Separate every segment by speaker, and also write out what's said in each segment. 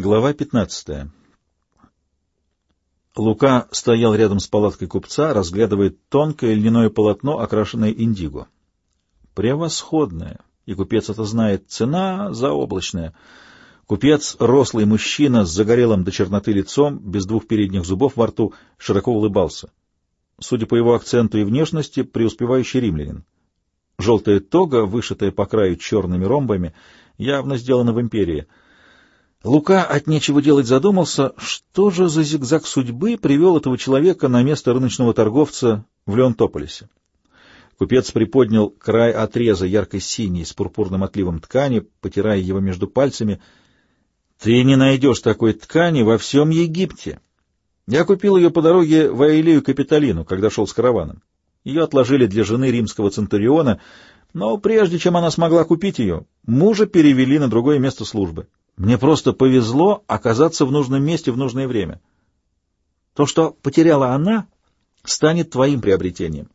Speaker 1: Глава 15. Лука стоял рядом с палаткой купца, разглядывая тонкое льняное полотно, окрашенное индиго. Превосходное, и купец это знает, цена заоблачная. Купец — рослый мужчина с загорелым до черноты лицом, без двух передних зубов во рту, широко улыбался. Судя по его акценту и внешности, преуспевающий римлянин. Желтая тога, вышитая по краю черными ромбами, явно сделана в империи — Лука от нечего делать задумался, что же за зигзаг судьбы привел этого человека на место рыночного торговца в Леонтополисе. Купец приподнял край отреза ярко-синий с пурпурным отливом ткани, потирая его между пальцами. — Ты не найдешь такой ткани во всем Египте. Я купил ее по дороге в Аилию Капитолину, когда шел с караваном. Ее отложили для жены римского центуриона, но прежде чем она смогла купить ее, мужа перевели на другое место службы. Мне просто повезло оказаться в нужном месте в нужное время. То, что потеряла она, станет твоим приобретением.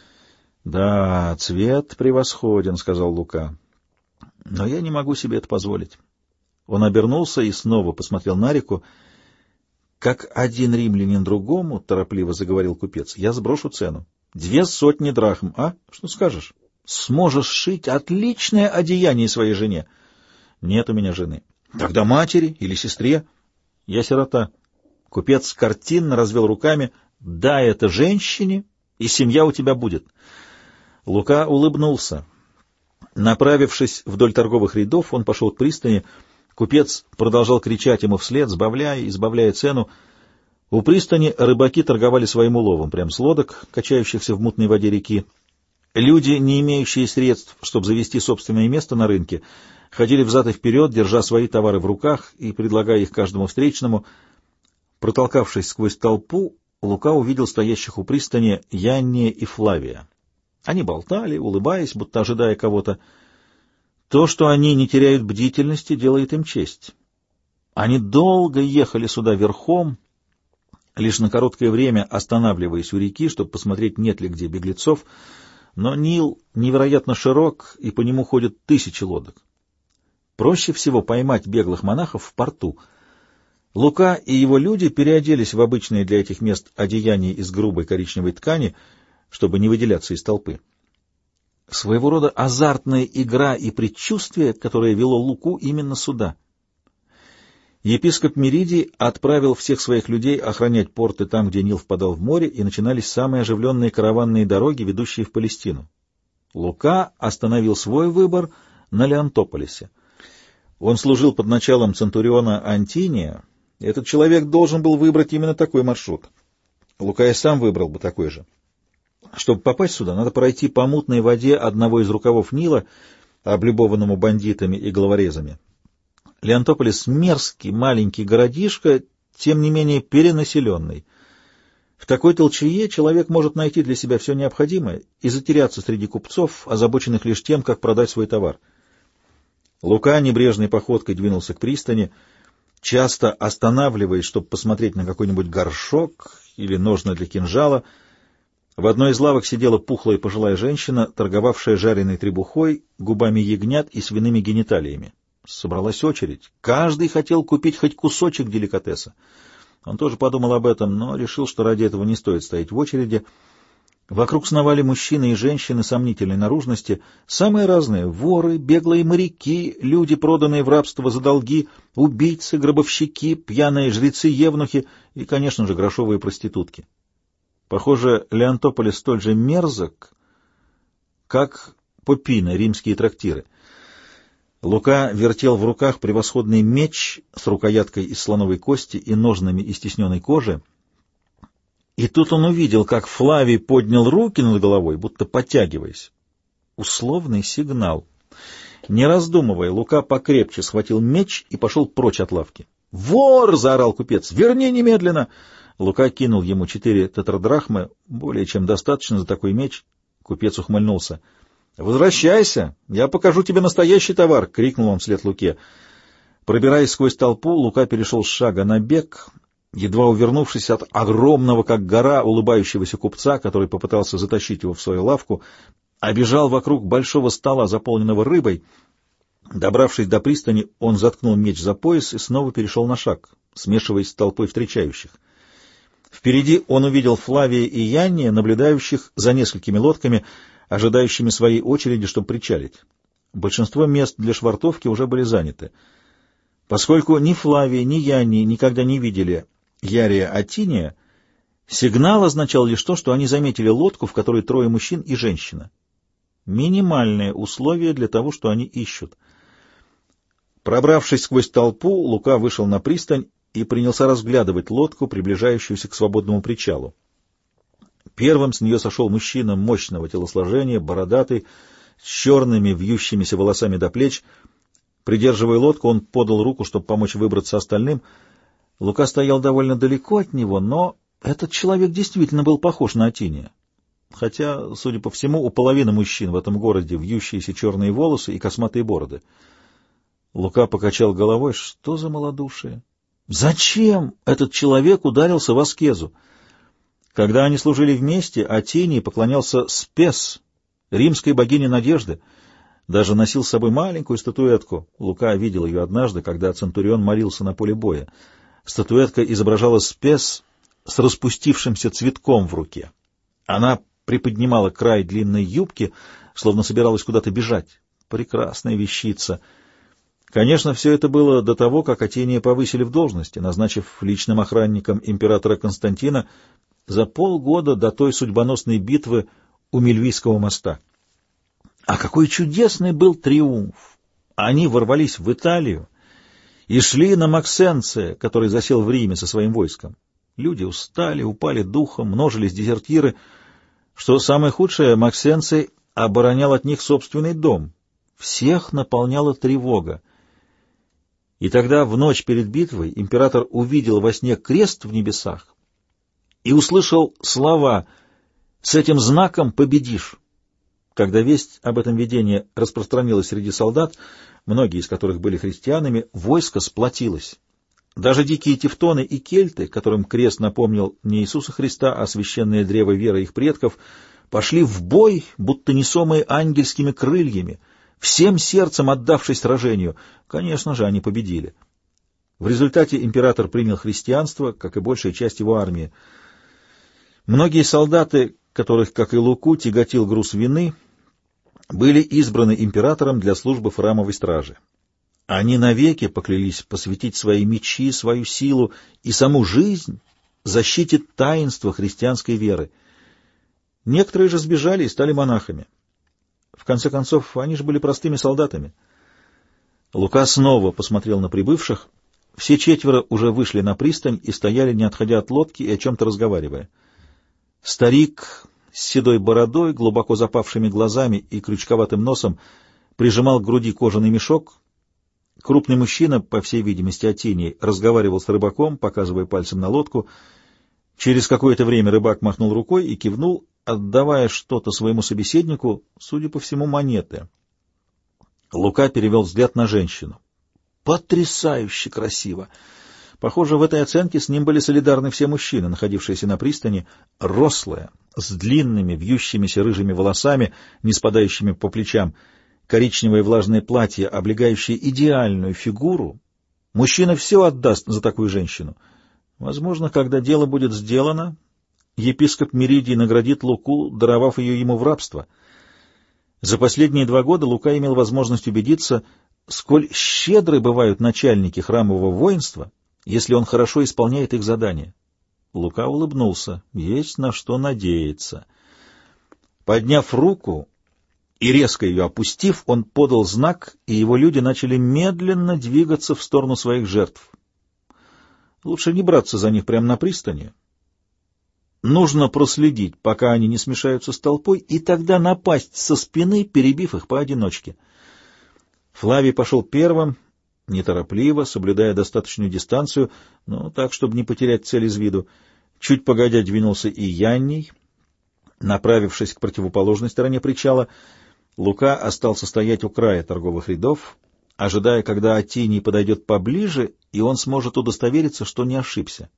Speaker 1: — Да, цвет превосходен, — сказал Лука. — Но я не могу себе это позволить. Он обернулся и снова посмотрел на реку. — Как один римлянин другому, — торопливо заговорил купец, — я сброшу цену. Две сотни драхм, а? Что скажешь? Сможешь шить отличное одеяние своей жене. Нет у меня жены. Тогда матери или сестре. Я сирота. Купец картинно развел руками. Да, это женщине, и семья у тебя будет. Лука улыбнулся. Направившись вдоль торговых рядов, он пошел к пристани. Купец продолжал кричать ему вслед, сбавляя и сбавляя цену. У пристани рыбаки торговали своим уловом, прямо с лодок, качающихся в мутной воде реки. Люди, не имеющие средств, чтобы завести собственное место на рынке, ходили взад и вперед, держа свои товары в руках и предлагая их каждому встречному. Протолкавшись сквозь толпу, Лука увидел стоящих у пристани Янния и Флавия. Они болтали, улыбаясь, будто ожидая кого-то. То, что они не теряют бдительности, делает им честь. Они долго ехали сюда верхом, лишь на короткое время останавливаясь у реки, чтобы посмотреть, нет ли где беглецов, но Нил невероятно широк, и по нему ходят тысячи лодок. Проще всего поймать беглых монахов в порту. Лука и его люди переоделись в обычные для этих мест одеяния из грубой коричневой ткани, чтобы не выделяться из толпы. Своего рода азартная игра и предчувствие, которое вело Луку именно сюда. Епископ Меридий отправил всех своих людей охранять порты там, где Нил впадал в море, и начинались самые оживленные караванные дороги, ведущие в Палестину. Лука остановил свой выбор на Леонтополисе. Он служил под началом Центуриона Антиния, этот человек должен был выбрать именно такой маршрут. Лукай сам выбрал бы такой же. Чтобы попасть сюда, надо пройти по мутной воде одного из рукавов Нила, облюбованному бандитами и головорезами. Леонтополис — мерзкий маленький городишко, тем не менее перенаселенный. В такой толчее человек может найти для себя все необходимое и затеряться среди купцов, озабоченных лишь тем, как продать свой товар. Лука небрежной походкой двинулся к пристани, часто останавливаясь, чтобы посмотреть на какой-нибудь горшок или ножны для кинжала. В одной из лавок сидела пухлая пожилая женщина, торговавшая жареной требухой, губами ягнят и свиными гениталиями. Собралась очередь. Каждый хотел купить хоть кусочек деликатеса. Он тоже подумал об этом, но решил, что ради этого не стоит стоять в очереди — Вокруг сновали мужчины и женщины сомнительной наружности, самые разные — воры, беглые моряки, люди, проданные в рабство за долги, убийцы, гробовщики, пьяные жрецы-евнухи и, конечно же, грошовые проститутки. Похоже, Леонтополис столь же мерзок, как Попина, римские трактиры. Лука вертел в руках превосходный меч с рукояткой из слоновой кости и ножнами из тесненной кожи, и тут он увидел, как Флавий поднял руки над головой, будто подтягиваясь. Условный сигнал. Не раздумывая, Лука покрепче схватил меч и пошел прочь от лавки. «Вор!» — заорал купец. «Верни немедленно!» Лука кинул ему четыре тетрадрахмы, более чем достаточно за такой меч. Купец ухмыльнулся. «Возвращайся! Я покажу тебе настоящий товар!» — крикнул он вслед Луке. Пробираясь сквозь толпу, Лука перешел с шага на бег, едва увернувшись от огромного, как гора, улыбающегося купца, который попытался затащить его в свою лавку, обежал вокруг большого стола, заполненного рыбой. Добравшись до пристани, он заткнул меч за пояс и снова перешел на шаг, смешиваясь с толпой встречающих. Впереди он увидел Флавия и Янния, наблюдающих за несколькими лодками, ожидающими своей очереди, чтобы причалить. Большинство мест для швартовки уже были заняты. Поскольку ни Флавия, ни Янни никогда не видели Ярия Атиния, сигнал означал лишь то, что они заметили лодку, в которой трое мужчин и женщина. Минимальное условие для того, что они ищут. Пробравшись сквозь толпу, Лука вышел на пристань и принялся разглядывать лодку, приближающуюся к свободному причалу. Первым с нее сошел мужчина мощного телосложения, бородатый, с черными вьющимися волосами до плеч. Придерживая лодку, он подал руку, чтобы помочь выбраться остальным. Лука стоял довольно далеко от него, но этот человек действительно был похож на Атиния. Хотя, судя по всему, у половины мужчин в этом городе вьющиеся черные волосы и косматые бороды. Лука покачал головой. Что за малодушие? Зачем этот человек ударился в аскезу? Когда они служили вместе, Атинии поклонялся Спес, римской богине надежды, даже носил с собой маленькую статуэтку. Лука видел ее однажды, когда Центурион молился на поле боя. Статуэтка изображала спес с распустившимся цветком в руке. Она приподнимала край длинной юбки, словно собиралась куда-то бежать. Прекрасная вещица. Конечно, все это было до того, как Атения повысили в должности, назначив личным охранником императора Константина за полгода до той судьбоносной битвы у Мельвийского моста. А какой чудесный был триумф! Они ворвались в Италию и шли на Максенция, который засел в Риме со своим войском. Люди устали, упали духом, множились дезертиры. Что самое худшее, Максенций оборонял от них собственный дом. Всех наполняла тревога. И тогда, в ночь перед битвой, император увидел во сне крест в небесах и услышал слова — с этим знаком победишь. Когда весть об этом видении распространилась среди солдат, многие из которых были христианами, войско сплотилось. Даже дикие тевтоны и кельты, которым крест напомнил не Иисуса Христа, а священное древо веры их предков, пошли в бой, будто несомые ангельскими крыльями, всем сердцем отдавшись сражению. Конечно же, они победили. В результате император принял христианство, как и большая часть его армии. Многие солдаты, которых, как и Луку, тяготил груз вины, были избраны императором для службы в храмовой страже. Они навеки поклялись посвятить свои мечи, свою силу и саму жизнь защите таинства христианской веры. Некоторые же сбежали и стали монахами. В конце концов, они же были простыми солдатами. Лука снова посмотрел на прибывших. Все четверо уже вышли на пристань и стояли, не отходя от лодки и о чем-то разговаривая. Старик с седой бородой, глубоко запавшими глазами и крючковатым носом прижимал к груди кожаный мешок. Крупный мужчина, по всей видимости, Атиний, разговаривал с рыбаком, показывая пальцем на лодку. Через какое-то время рыбак махнул рукой и кивнул, отдавая что-то своему собеседнику, судя по всему, монеты. Лука перевел взгляд на женщину. «Потрясающе красиво!» Похоже, в этой оценке с ним были солидарны все мужчины, находившиеся на пристани, рослая, с длинными, вьющимися рыжими волосами, не спадающими по плечам, коричневое влажное платье, облегающее идеальную фигуру. Мужчина все отдаст за такую женщину. Возможно, когда дело будет сделано, епископ Меридий наградит Луку, даровав ее ему в рабство. За последние два года Лука имел возможность убедиться, сколь щедры бывают начальники храмового воинства, если он хорошо исполняет их задания. Лука улыбнулся. Есть на что надеяться. Подняв руку и резко ее опустив, он подал знак, и его люди начали медленно двигаться в сторону своих жертв. Лучше не браться за них прямо на пристани. Нужно проследить, пока они не смешаются с толпой, и тогда напасть со спины, перебив их поодиночке. Флавий пошел первым, неторопливо, соблюдая достаточную дистанцию, но так, чтобы не потерять цель из виду. Чуть погодя двинулся и Янний, направившись к противоположной стороне причала. Лука остался стоять у края торговых рядов, ожидая, когда Атиний подойдет поближе, и он сможет удостовериться, что не ошибся.